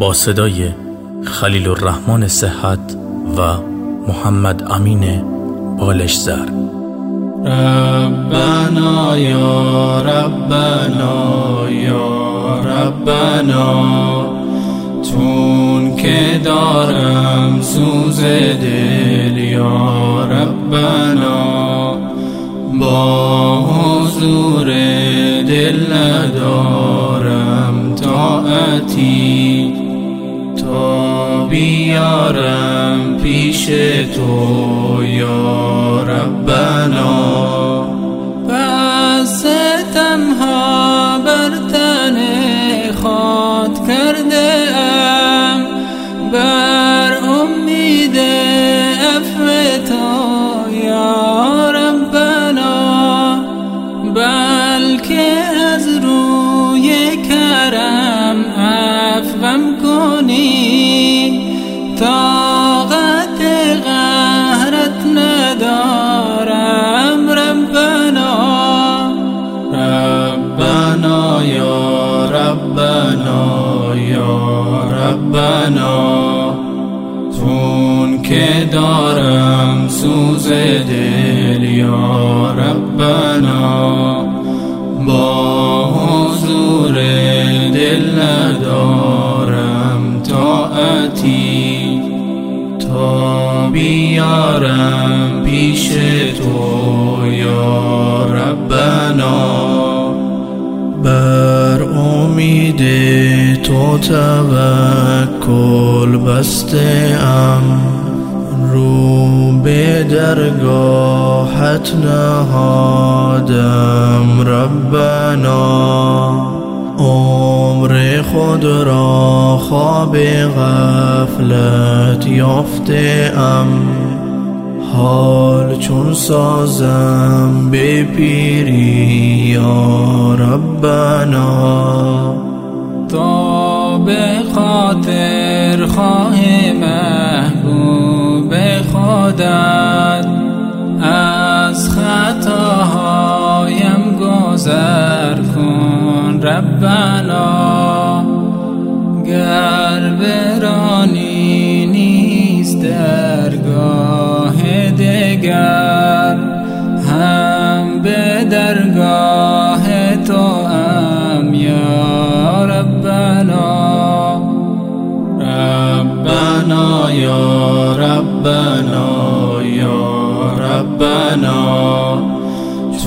با صدای خلیل الرحمن صحت و محمد امین بالش زر ربنا یا ربنا یا ربنا تون که دارم سوز دل یا ربنا با حضور دل ندارم طاعتی. تا بیارم پیش تو یا ربنا. پس تنها بر تن خود کرده ام بر امید افو کنی طاقت قهرت ندارم ربنا. ربنا یا ربنا یا ربنا. تون که دارم سوز دل یا ربنا. با طاعتی تا بیارم پیش تو یا ربنا. بر امید تو توکل بسته ام رو به درگاهت نهادم ربنا. عمر خود را خواب غفلت یافته ام. حال چون سازم به پیری یا ربنا. تا به خاطر خواه محبوب خودت از خطاهایم گذر کن ربنا.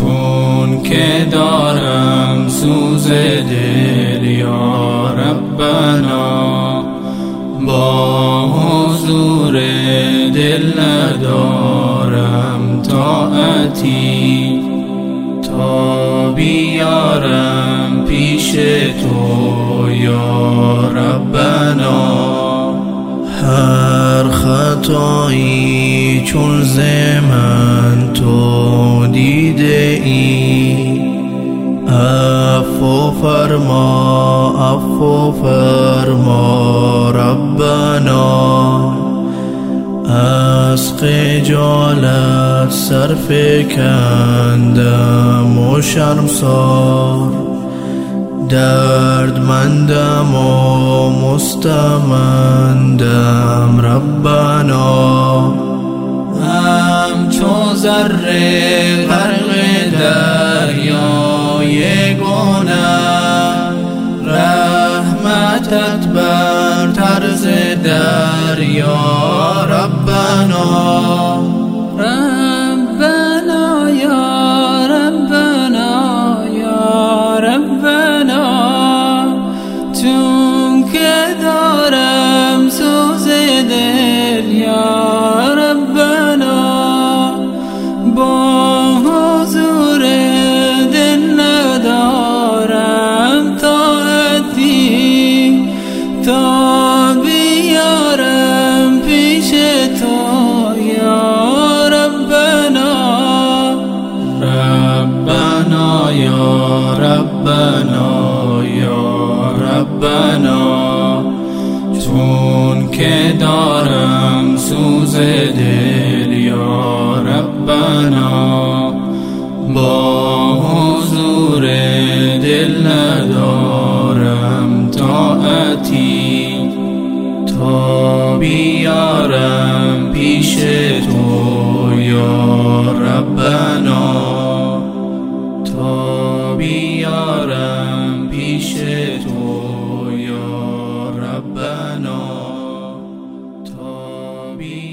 چون که دارم سوز دل یا ربنا با حضور دل ندارم طاعتی. تا بیارم پیش تو یا ربنا. هر خطایی چون زمن تو دیده ای. افو فرما افو فرما ربنا. از خجالت صرف کندم و شرمسار. دردمندم و مستمندم ربنا. همچو ذره غرق دریای گناه رحمتت بر طرز دریا ربنا. ربنا یا ربنا چون که دارم سوز دل یا ربنا با حضور دل ندارم طاعتی بیارم پیش تو یا ربنا. be